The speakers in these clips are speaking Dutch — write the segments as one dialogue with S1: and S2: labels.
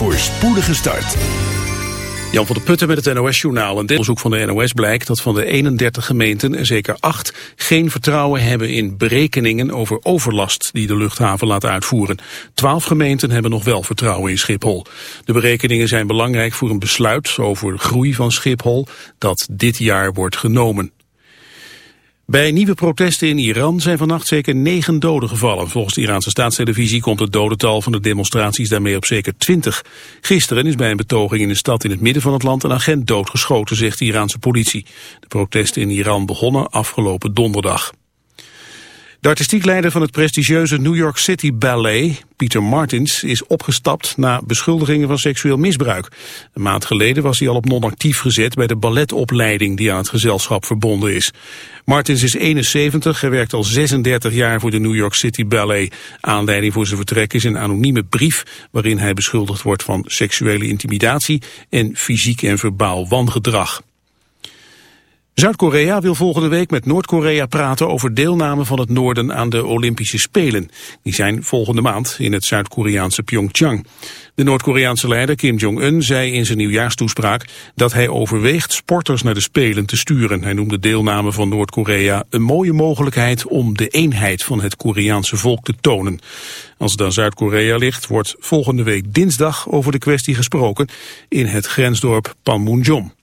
S1: Voor spoedige start.
S2: Jan van der Putten met het NOS-journaal. Een onderzoek van de NOS blijkt dat van de 31 gemeenten er zeker 8 geen vertrouwen hebben in berekeningen over overlast die de luchthaven laat uitvoeren. 12 gemeenten hebben nog wel vertrouwen in Schiphol. De berekeningen zijn belangrijk voor een besluit over de groei van Schiphol dat dit jaar wordt genomen. Bij nieuwe protesten in Iran zijn vannacht zeker negen doden gevallen. Volgens de Iraanse staatstelevisie komt het dodental van de demonstraties daarmee op zeker twintig. Gisteren is bij een betoging in een stad in het midden van het land een agent doodgeschoten, zegt de Iraanse politie. De protesten in Iran begonnen afgelopen donderdag. De artistiek leider van het prestigieuze New York City Ballet, Peter Martins, is opgestapt na beschuldigingen van seksueel misbruik. Een maand geleden was hij al op non-actief gezet bij de balletopleiding die aan het gezelschap verbonden is. Martins is 71, hij werkt al 36 jaar voor de New York City Ballet. Aanleiding voor zijn vertrek is een anonieme brief waarin hij beschuldigd wordt van seksuele intimidatie en fysiek en verbaal wangedrag. Zuid-Korea wil volgende week met Noord-Korea praten over deelname van het noorden aan de Olympische Spelen. Die zijn volgende maand in het Zuid-Koreaanse Pyeongchang. De Noord-Koreaanse leider Kim Jong-un zei in zijn nieuwjaarstoespraak dat hij overweegt sporters naar de Spelen te sturen. Hij noemde deelname van Noord-Korea een mooie mogelijkheid om de eenheid van het Koreaanse volk te tonen. Als het aan Zuid-Korea ligt, wordt volgende week dinsdag over de kwestie gesproken in het grensdorp Panmunjom.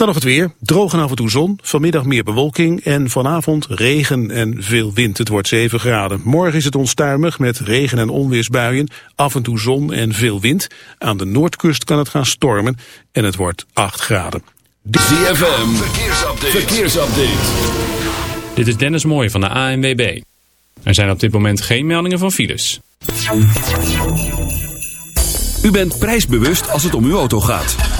S2: Dan nog het weer. Droog en af en toe zon. Vanmiddag meer bewolking en vanavond regen en veel wind. Het wordt 7 graden. Morgen is het onstuimig met regen en onweersbuien. Af en toe zon en veel wind. Aan de noordkust kan het gaan stormen en het wordt 8 graden.
S1: ZFM, verkeersupdate. verkeersupdate.
S3: Dit is Dennis Mooij van de ANWB. Er zijn op dit moment geen meldingen van files.
S4: U bent prijsbewust als het om uw auto gaat.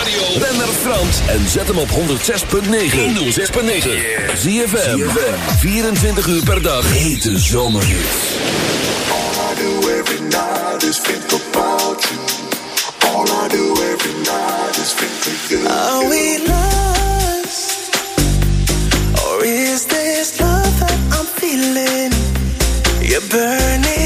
S5: radio. Ben naar Frans en zet hem op 106.9. 106.9. Zie je 24 uur per dag. Hete zomerhit.
S6: All I do every night is think about you. All I do every night is think of you.
S7: Are we lost? Or is this love that I'm feeling? You're burning.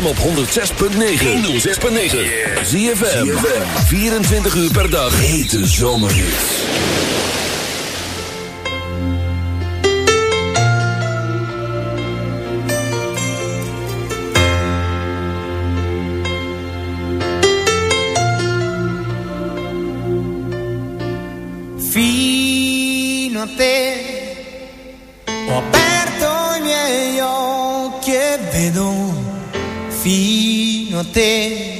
S4: hem op 106.9. 106.9. Zie je 24 uur per dag. Hete zomerhits.
S8: Fino a te manter.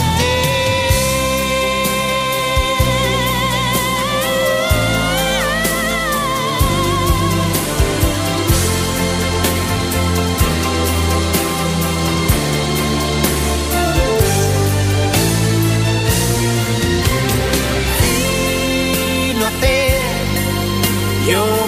S9: Yo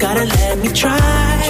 S9: gotta let me try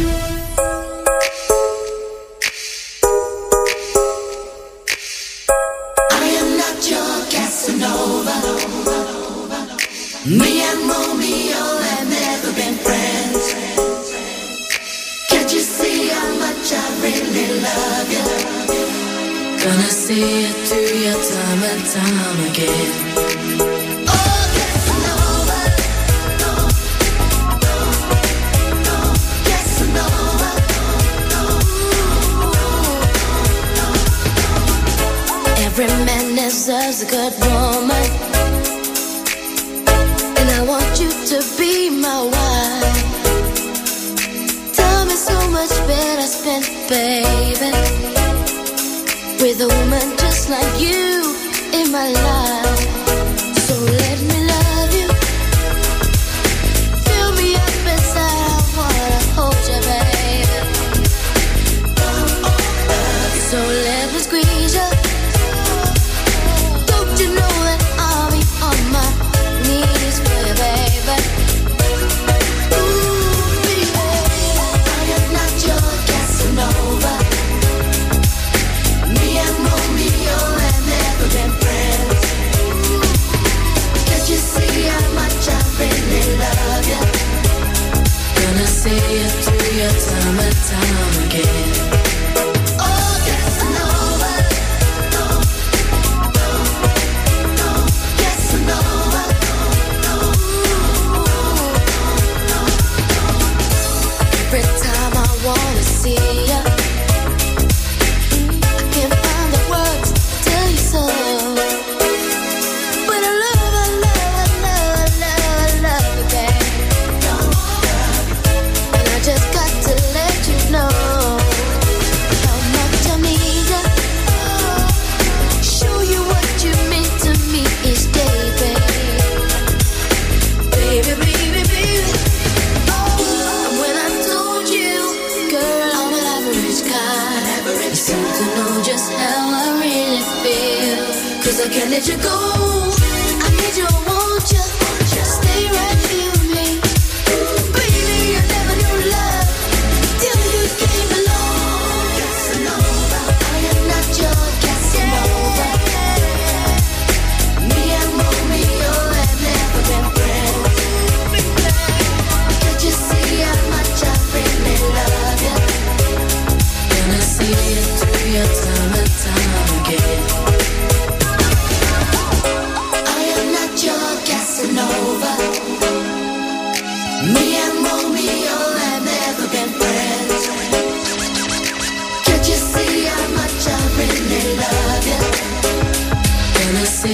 S10: squeeze you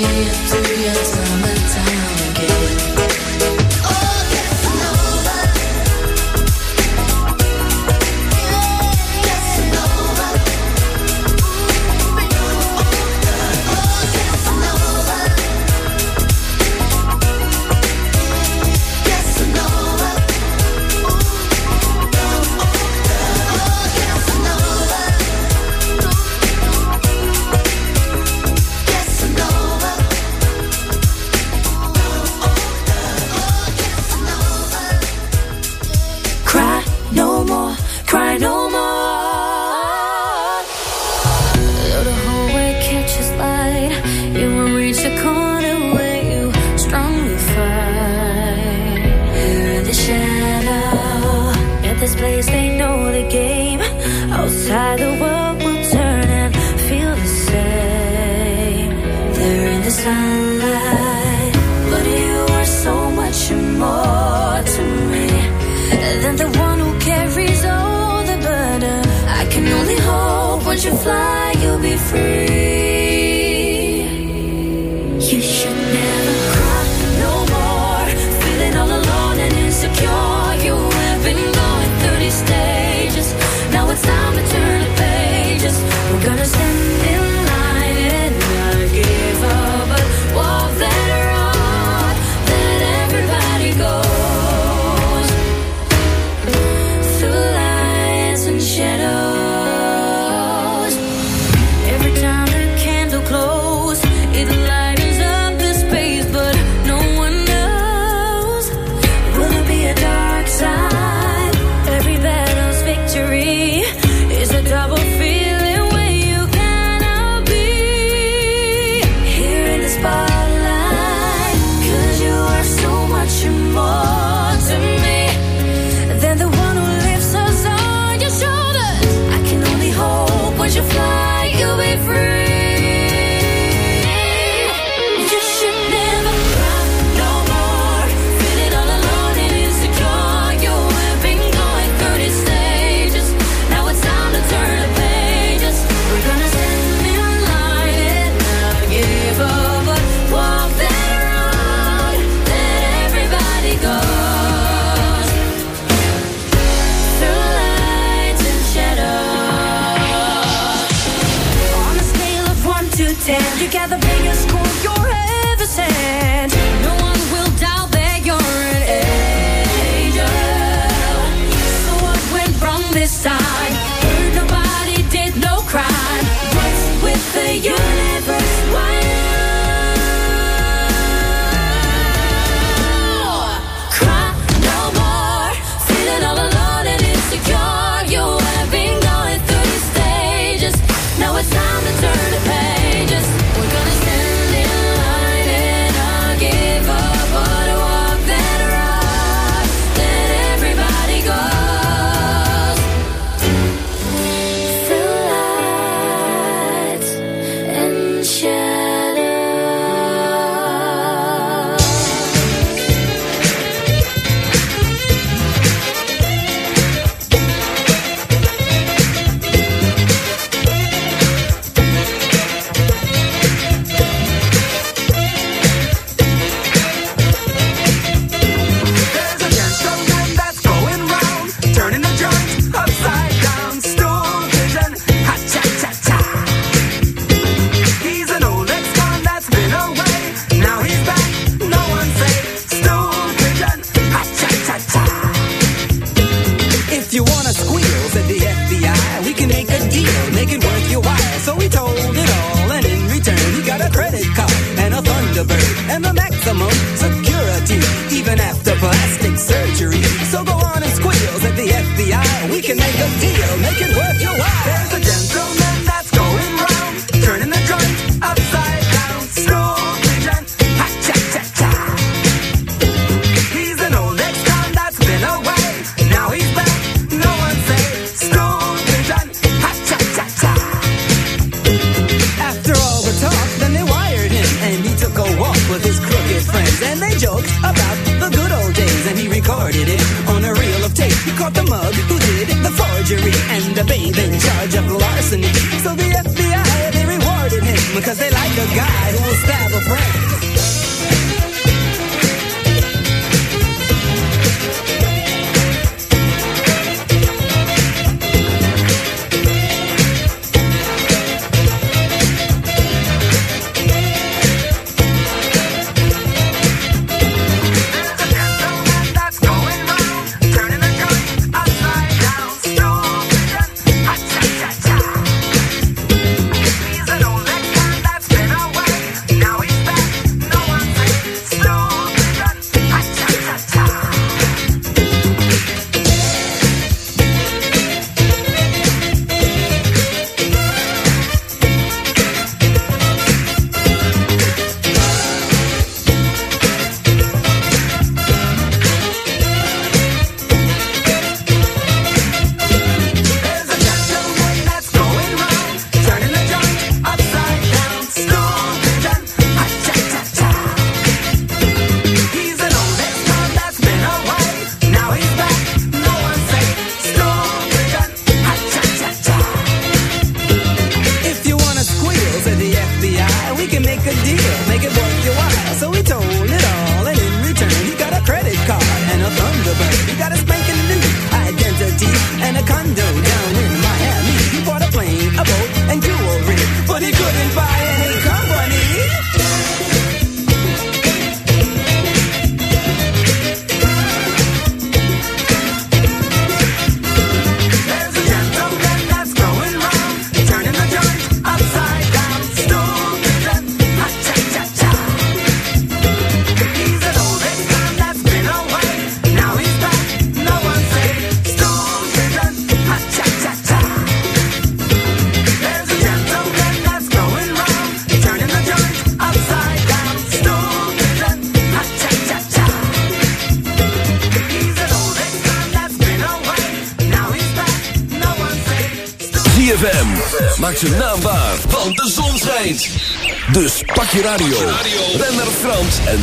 S1: lives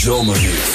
S11: zomerhit.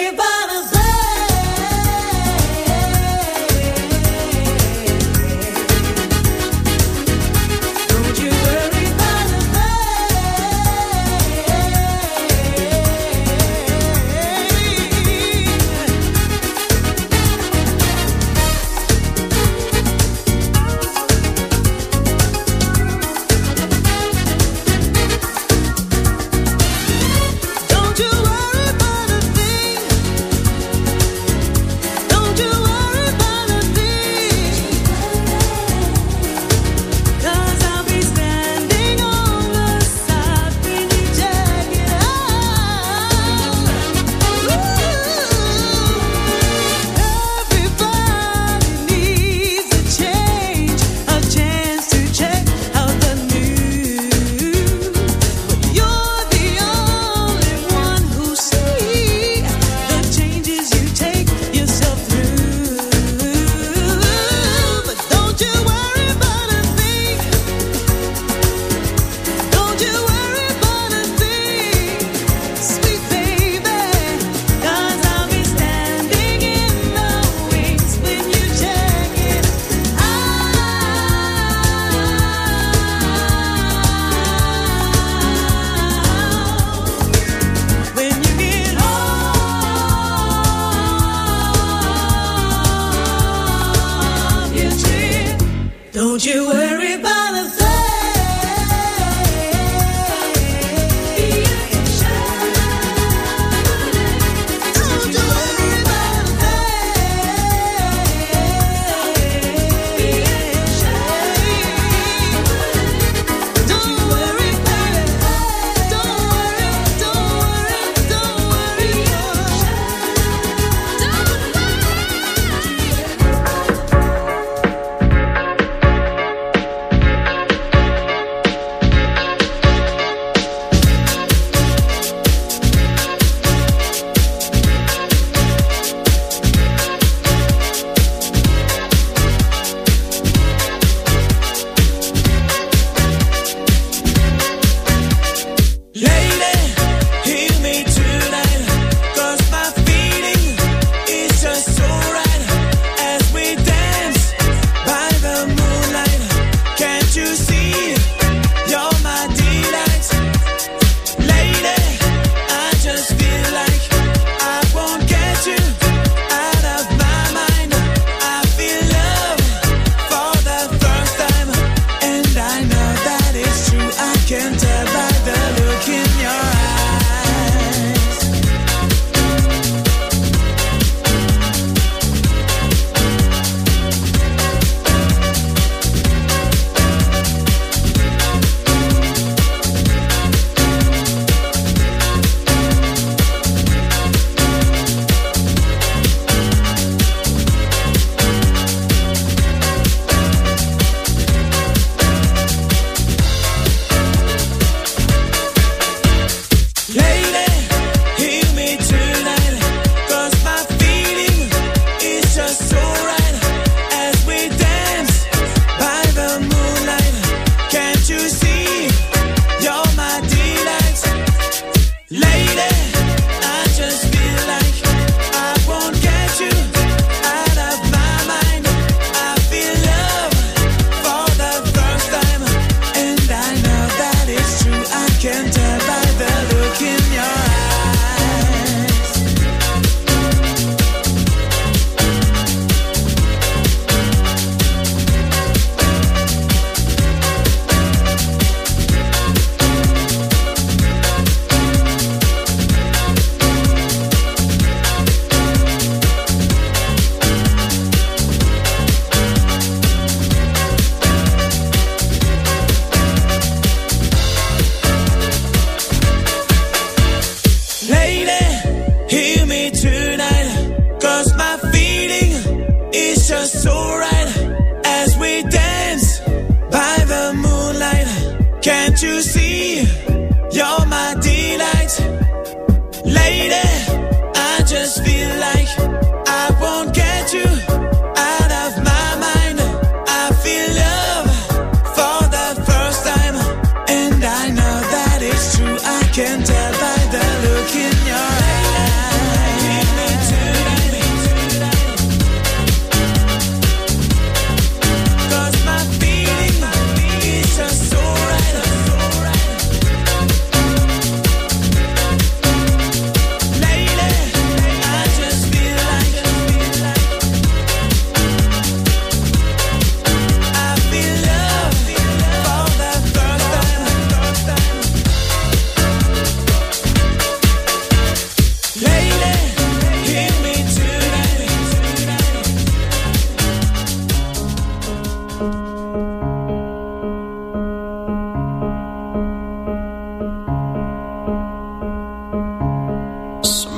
S11: You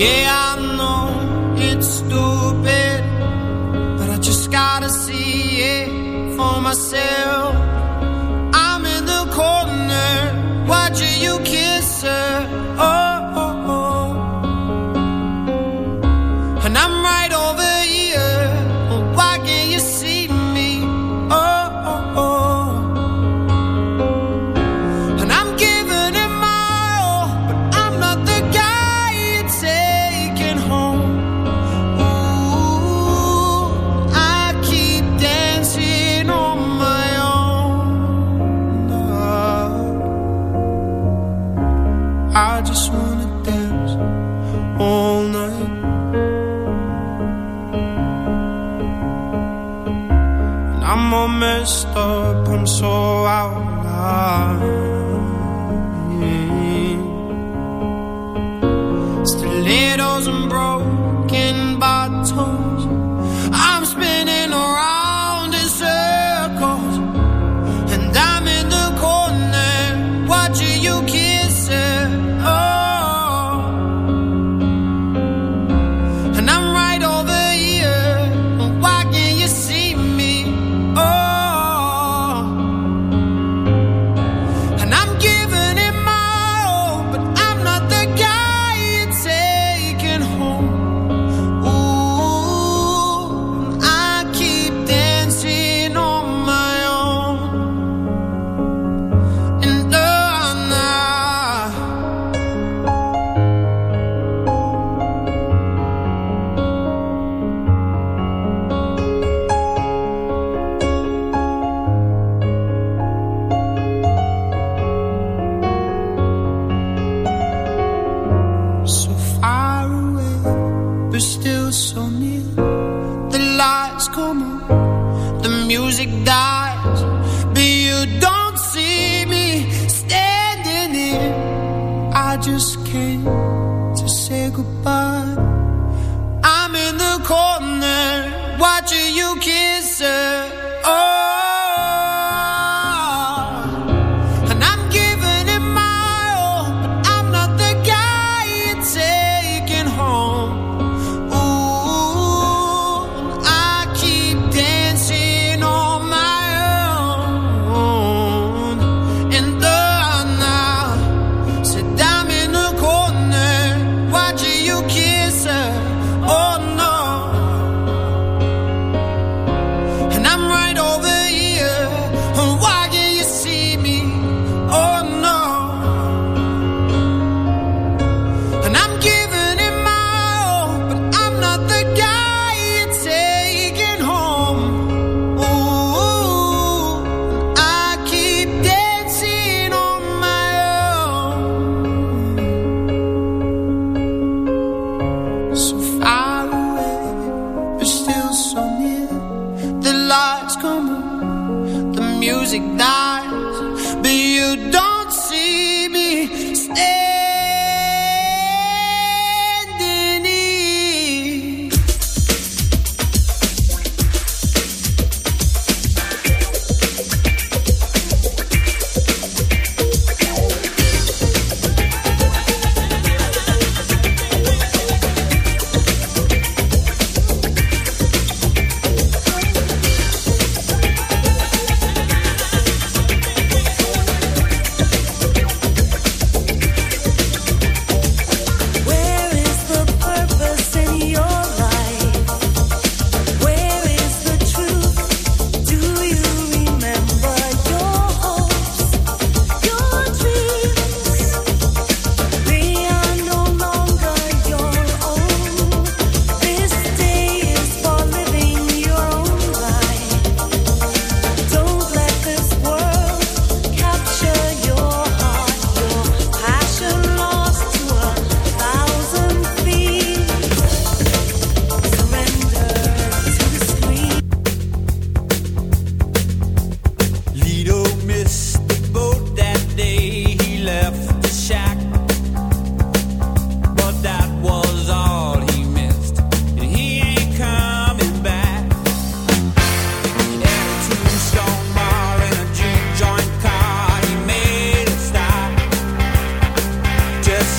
S12: Yeah.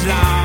S12: lies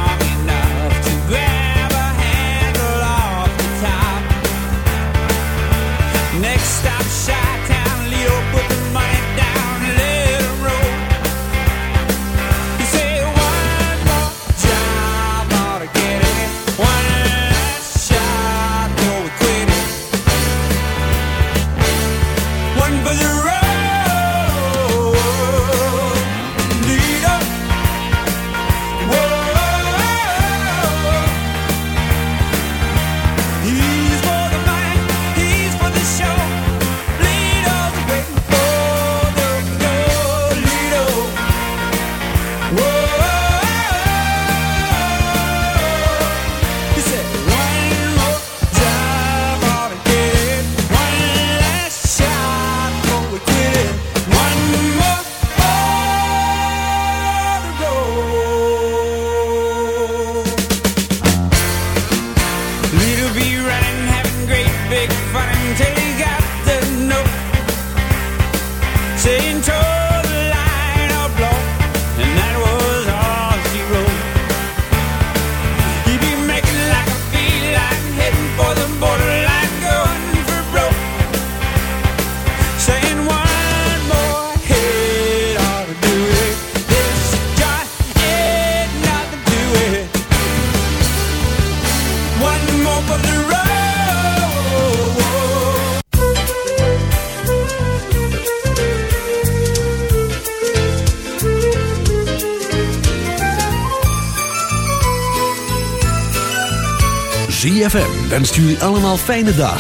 S3: 3FM wenst jullie allemaal fijne dagen.